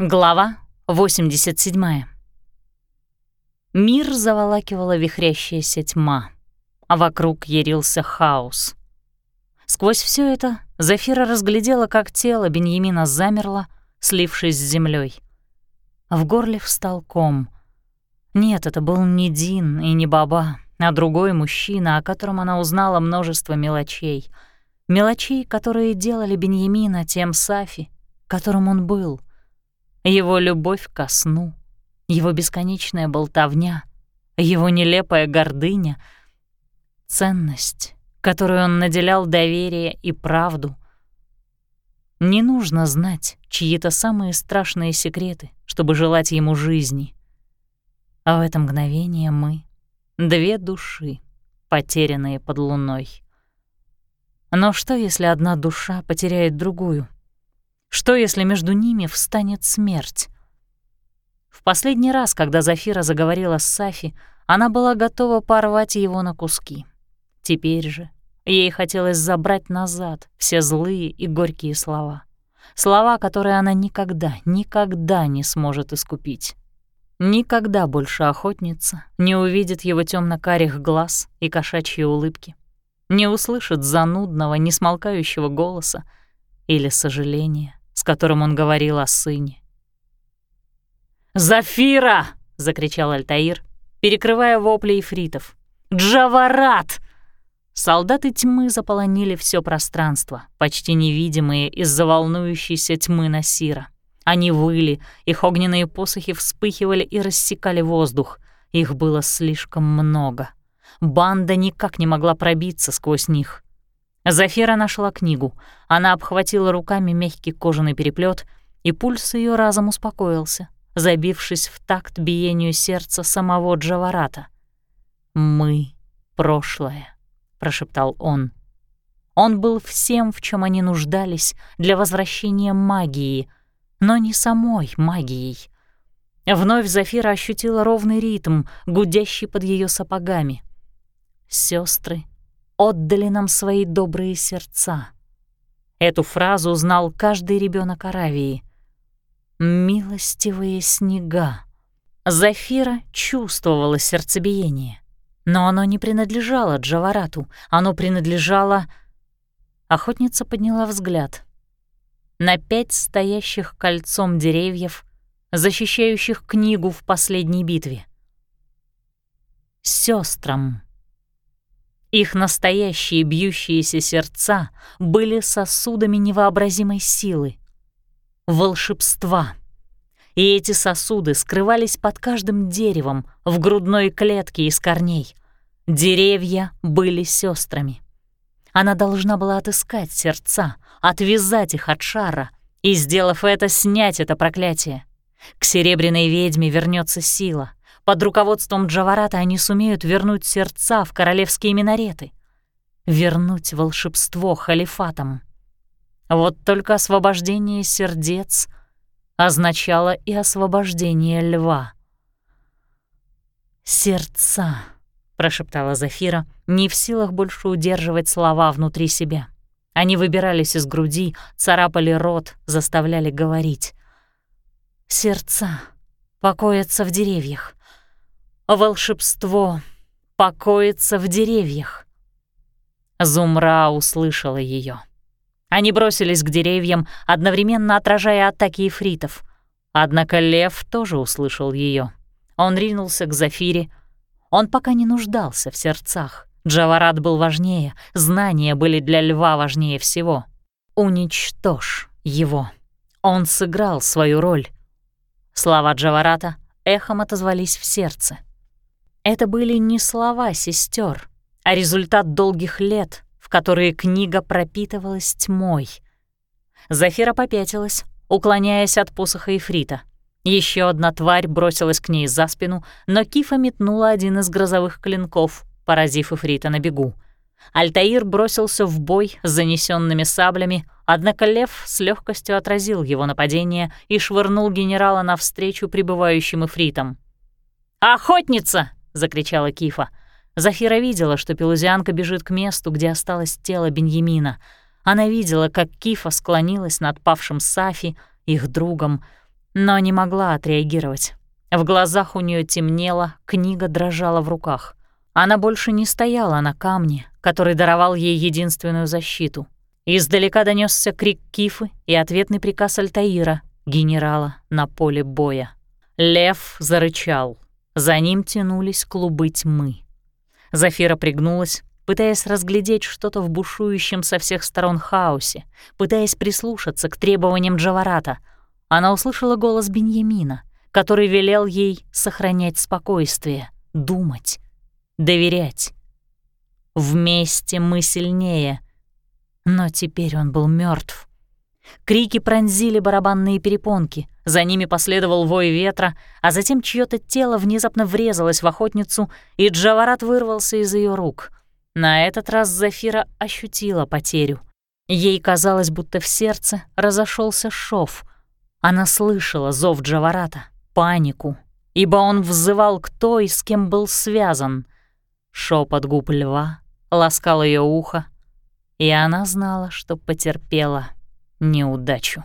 Глава 87. Мир заволакивала вихрящаяся тьма, а вокруг ярился хаос. Сквозь все это Зафира разглядела, как тело Беньямина замерло, слившись с землей. В горле встал ком. Нет, это был не Дин и не Баба, а другой мужчина, о котором она узнала множество мелочей. Мелочей, которые делали Беньямина тем Сафи, которым он был — его любовь ко сну, его бесконечная болтовня, его нелепая гордыня, ценность, которую он наделял доверие и правду. Не нужно знать чьи-то самые страшные секреты, чтобы желать ему жизни. А в это мгновение мы — две души, потерянные под луной. Но что, если одна душа потеряет другую — что, если между ними встанет смерть? В последний раз, когда Зафира заговорила с Сафи, она была готова порвать его на куски. Теперь же ей хотелось забрать назад все злые и горькие слова. Слова, которые она никогда, никогда не сможет искупить. Никогда больше охотница не увидит его темно карих глаз и кошачьи улыбки, не услышит занудного, несмолкающего голоса или сожаления с которым он говорил о сыне. «Зафира!» — закричал Альтаир, перекрывая вопли ифритов. «Джаварат!» Солдаты тьмы заполонили все пространство, почти невидимые из-за волнующейся тьмы Насира. Они выли, их огненные посохи вспыхивали и рассекали воздух. Их было слишком много. Банда никак не могла пробиться сквозь них. Зафира нашла книгу. Она обхватила руками мягкий кожаный переплет, и пульс ее разом успокоился, забившись в такт биению сердца самого Джаварата. «Мы — прошлое», — прошептал он. Он был всем, в чем они нуждались для возвращения магии, но не самой магией. Вновь Зафира ощутила ровный ритм, гудящий под ее сапогами. Сестры отдали нам свои добрые сердца. Эту фразу знал каждый ребенок Аравии. «Милостивые снега». Зафира чувствовала сердцебиение, но оно не принадлежало Джаварату, оно принадлежало... Охотница подняла взгляд. На пять стоящих кольцом деревьев, защищающих книгу в последней битве. Сестрам. Их настоящие бьющиеся сердца были сосудами невообразимой силы, волшебства. И эти сосуды скрывались под каждым деревом в грудной клетке из корней. Деревья были сестрами. Она должна была отыскать сердца, отвязать их от шара и, сделав это, снять это проклятие. К серебряной ведьме вернется сила, под руководством Джаварата они сумеют вернуть сердца в королевские минареты, вернуть волшебство халифатам. Вот только освобождение сердец означало и освобождение льва. «Сердца», — прошептала Зафира, не в силах больше удерживать слова внутри себя. Они выбирались из груди, царапали рот, заставляли говорить. «Сердца покоятся в деревьях волшебство покоится в деревьях. Зумра услышала ее. Они бросились к деревьям, одновременно отражая атаки ифритов. Однако лев тоже услышал ее. Он ринулся к Зафире. Он пока не нуждался в сердцах. Джаварат был важнее, знания были для льва важнее всего. Уничтожь его. Он сыграл свою роль. Слова Джаварата эхом отозвались в сердце. Это были не слова сестер, а результат долгих лет, в которые книга пропитывалась тьмой. Зафира попятилась, уклоняясь от посоха Ифрита. Еще одна тварь бросилась к ней за спину, но Кифа метнула один из грозовых клинков, поразив Ифрита на бегу. Альтаир бросился в бой с занесенными саблями, однако лев с легкостью отразил его нападение и швырнул генерала навстречу прибывающим Ифритам. «Охотница!» Закричала Кифа. Зафира видела, что пелузианка бежит к месту, где осталось тело Беньямина. Она видела, как Кифа склонилась над павшим Сафи, их другом, но не могла отреагировать. В глазах у нее темнело, книга дрожала в руках. Она больше не стояла на камне, который даровал ей единственную защиту. Издалека донесся крик Кифы и ответный приказ Альтаира, генерала, на поле боя. Лев зарычал. За ним тянулись клубы тьмы. Зафира пригнулась, пытаясь разглядеть что-то в бушующем со всех сторон хаосе, пытаясь прислушаться к требованиям Джаварата. Она услышала голос Беньямина, который велел ей сохранять спокойствие, думать, доверять. «Вместе мы сильнее», но теперь он был мертв. Крики пронзили барабанные перепонки, за ними последовал вой ветра, а затем чье то тело внезапно врезалось в охотницу, и Джаварат вырвался из ее рук. На этот раз Зафира ощутила потерю. Ей казалось, будто в сердце разошелся шов. Она слышала зов Джаварата, панику, ибо он взывал к той, с кем был связан. Шепот губ льва ласкал ее ухо, и она знала, что потерпела неудачу.